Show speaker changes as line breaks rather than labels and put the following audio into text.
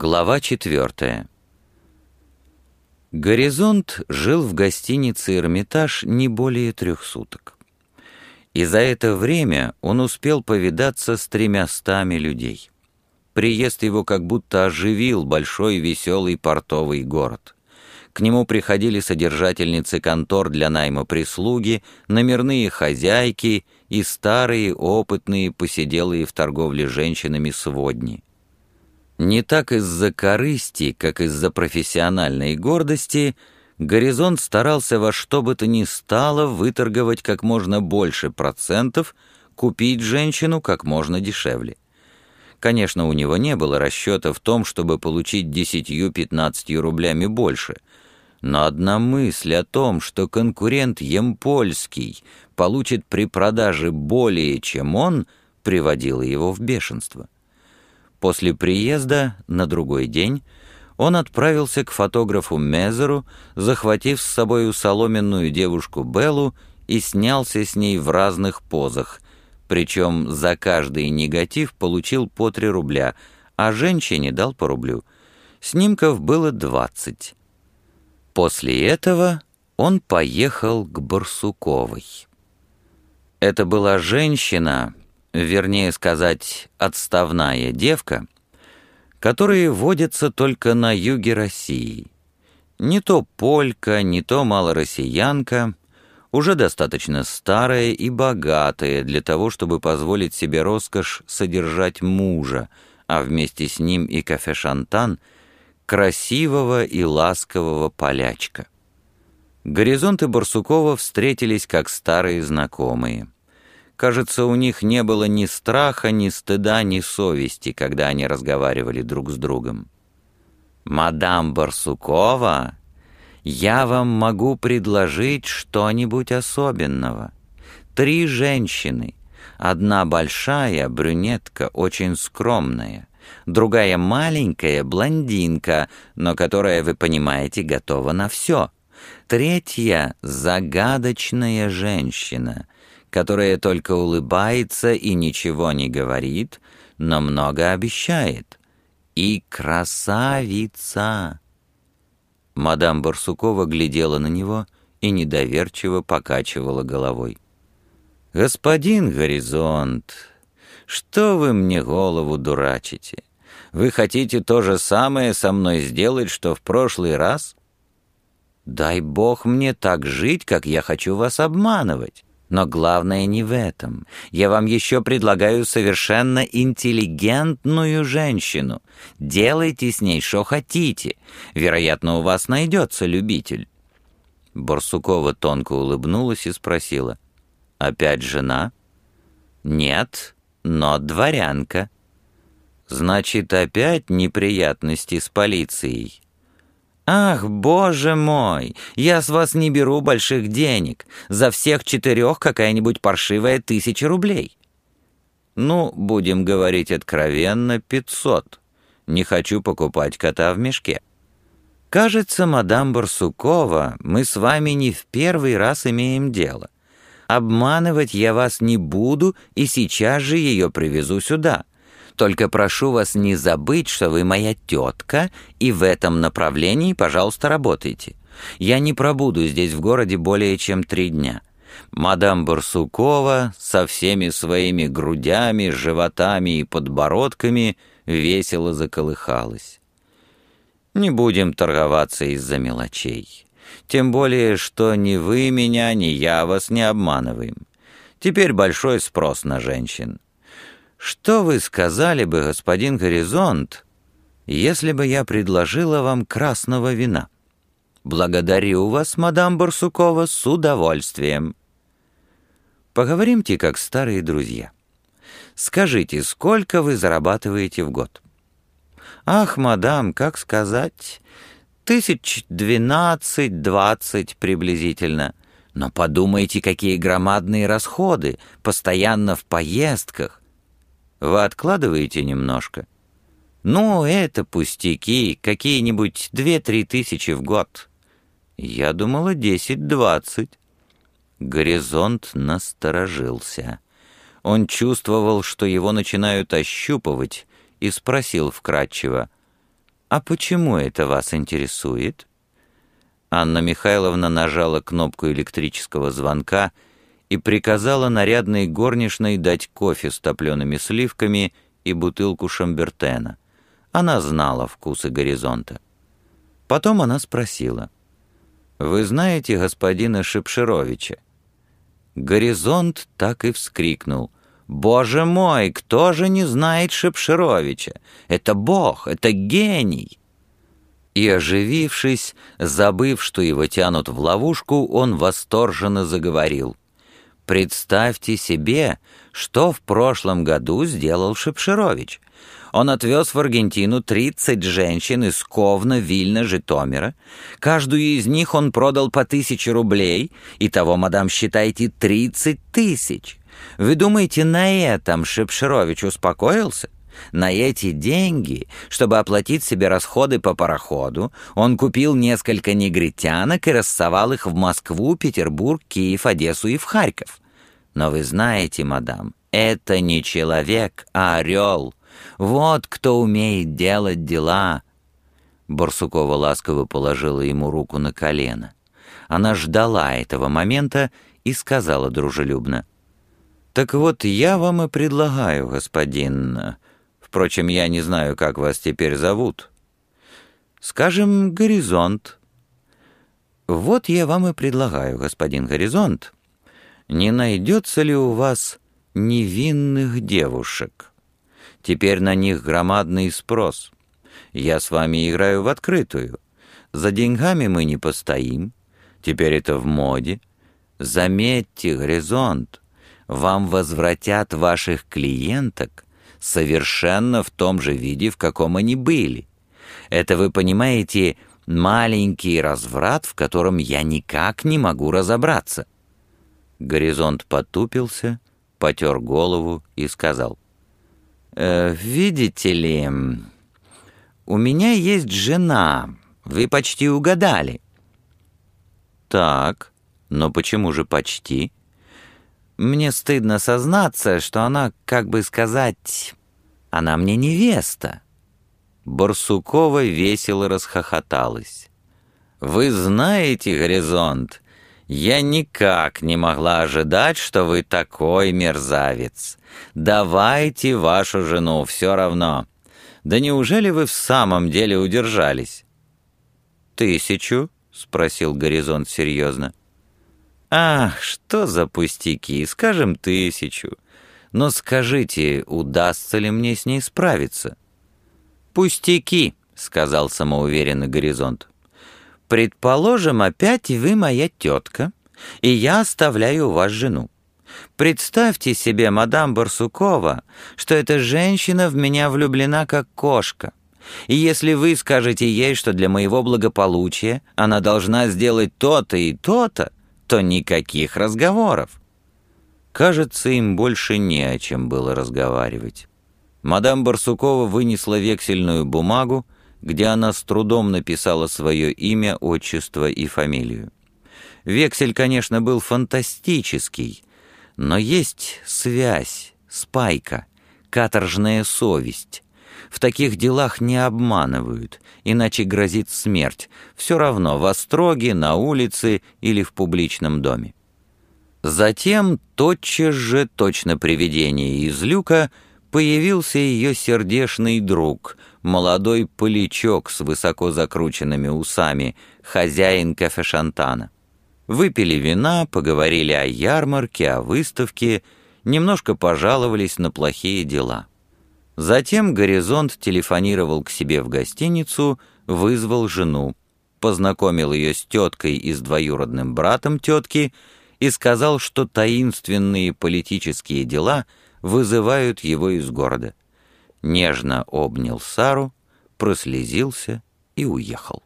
Глава четвертая. Горизонт жил в гостинице «Эрмитаж» не более трех суток. И за это время он успел повидаться с тремястами людей. Приезд его как будто оживил большой веселый портовый город. К нему приходили содержательницы контор для найма прислуги, номерные хозяйки и старые, опытные, посиделые в торговле женщинами сводни. Не так из-за корысти, как из-за профессиональной гордости, Горизонт старался во что бы то ни стало выторговать как можно больше процентов, купить женщину как можно дешевле. Конечно, у него не было расчета в том, чтобы получить 10-15 рублями больше, но одна мысль о том, что конкурент Емпольский получит при продаже более, чем он, приводила его в бешенство. После приезда на другой день он отправился к фотографу Мезеру, захватив с собою соломенную девушку Беллу и снялся с ней в разных позах, причем за каждый негатив получил по 3 рубля, а женщине дал по рублю. Снимков было 20. После этого он поехал к Барсуковой. Это была женщина, вернее сказать, отставная девка, которые водятся только на юге России. Не то полька, не то малороссиянка, уже достаточно старая и богатая для того, чтобы позволить себе роскошь содержать мужа, а вместе с ним и кафе-шантан, красивого и ласкового полячка. Горизонты Барсукова встретились как старые знакомые — Кажется, у них не было ни страха, ни стыда, ни совести, когда они разговаривали друг с другом. «Мадам Барсукова, я вам могу предложить что-нибудь особенного. Три женщины. Одна большая, брюнетка, очень скромная. Другая маленькая, блондинка, но которая, вы понимаете, готова на все. Третья — загадочная женщина — которая только улыбается и ничего не говорит, но много обещает. И красавица! Мадам Барсукова глядела на него и недоверчиво покачивала головой. «Господин Горизонт, что вы мне голову дурачите? Вы хотите то же самое со мной сделать, что в прошлый раз? Дай Бог мне так жить, как я хочу вас обманывать. Но главное не в этом. Я вам еще предлагаю совершенно интеллигентную женщину. Делайте с ней, что хотите. Вероятно, у вас найдется любитель». Барсукова тонко улыбнулась и спросила. «Опять жена?» «Нет, но дворянка». «Значит, опять неприятности с полицией?» «Ах, боже мой! Я с вас не беру больших денег. За всех четырех какая-нибудь паршивая тысяча рублей». «Ну, будем говорить откровенно, пятьсот. Не хочу покупать кота в мешке». «Кажется, мадам Барсукова, мы с вами не в первый раз имеем дело. Обманывать я вас не буду и сейчас же ее привезу сюда. Только прошу вас не забыть, что вы моя тетка, и в этом направлении, пожалуйста, работайте. Я не пробуду здесь в городе более чем три дня. Мадам Барсукова со всеми своими грудями, животами и подбородками весело заколыхалась. Не будем торговаться из-за мелочей. Тем более, что ни вы меня, ни я вас не обманываем. Теперь большой спрос на женщин. Что вы сказали бы, господин Горизонт, если бы я предложила вам красного вина? Благодарю вас, мадам Барсукова, с удовольствием. Поговоримте как старые друзья. Скажите, сколько вы зарабатываете в год? Ах, мадам, как сказать, тысяч двенадцать-двадцать приблизительно. Но подумайте, какие громадные расходы, постоянно в поездках. Вы откладываете немножко? Ну, это пустяки, какие-нибудь две-три тысячи в год. Я думала, десять-двадцать. Горизонт насторожился. Он чувствовал, что его начинают ощупывать, и спросил вкратчиво. «А почему это вас интересует?» Анна Михайловна нажала кнопку электрического звонка и приказала нарядной горничной дать кофе с топлеными сливками и бутылку шамбертена. Она знала вкусы горизонта. Потом она спросила, «Вы знаете господина Шепшировича?» Горизонт так и вскрикнул. «Боже мой, кто же не знает Шепшировича? Это бог, это гений!» И, оживившись, забыв, что его тянут в ловушку, он восторженно заговорил. «Представьте себе, что в прошлом году сделал Шепширович. Он отвез в Аргентину 30 женщин из Ковна, Вильна, Житомира. Каждую из них он продал по тысяче рублей, и того, мадам, считайте, 30 тысяч. Вы думаете, на этом Шепширович успокоился? На эти деньги, чтобы оплатить себе расходы по пароходу, он купил несколько негритянок и рассовал их в Москву, Петербург, Киев, Одессу и в Харьков. Но вы знаете, мадам, это не человек, а орел. Вот кто умеет делать дела. Барсукова ласково положила ему руку на колено. Она ждала этого момента и сказала дружелюбно. «Так вот, я вам и предлагаю, господин... Впрочем, я не знаю, как вас теперь зовут. Скажем, Горизонт. Вот я вам и предлагаю, господин Горизонт, не найдется ли у вас невинных девушек? Теперь на них громадный спрос. Я с вами играю в открытую. За деньгами мы не постоим. Теперь это в моде. Заметьте, Горизонт, вам возвратят ваших клиенток совершенно в том же виде, в каком они были. Это, вы понимаете, маленький разврат, в котором я никак не могу разобраться. Горизонт потупился, потер голову и сказал, «Э, «Видите ли, у меня есть жена, вы почти угадали». «Так, но почему же почти?» Мне стыдно сознаться, что она, как бы сказать, она мне невеста. Барсукова весело расхохоталась. «Вы знаете, Горизонт, я никак не могла ожидать, что вы такой мерзавец. Давайте вашу жену, все равно. Да неужели вы в самом деле удержались?» «Тысячу?» — спросил Горизонт серьезно. «Ах, что за пустяки, скажем, тысячу. Но скажите, удастся ли мне с ней справиться?» «Пустяки», — сказал самоуверенный горизонт. «Предположим, опять вы моя тетка, и я оставляю у вас жену. Представьте себе, мадам Барсукова, что эта женщина в меня влюблена как кошка. И если вы скажете ей, что для моего благополучия она должна сделать то-то и то-то, то никаких разговоров. Кажется, им больше не о чем было разговаривать. Мадам Барсукова вынесла вексельную бумагу, где она с трудом написала свое имя, отчество и фамилию. Вексель, конечно, был фантастический, но есть связь, спайка, каторжная совесть. В таких делах не обманывают, иначе грозит смерть, все равно в остроге, на улице или в публичном доме. Затем, тотчас же, точно привидение из люка, появился ее сердешный друг, молодой полячок с высоко закрученными усами, хозяин кафе-шантана. Выпили вина, поговорили о ярмарке, о выставке, немножко пожаловались на плохие дела. Затем «Горизонт» телефонировал к себе в гостиницу, вызвал жену, познакомил ее с теткой и с двоюродным братом тетки и сказал, что таинственные политические дела вызывают его из города. Нежно обнял Сару, прослезился и уехал.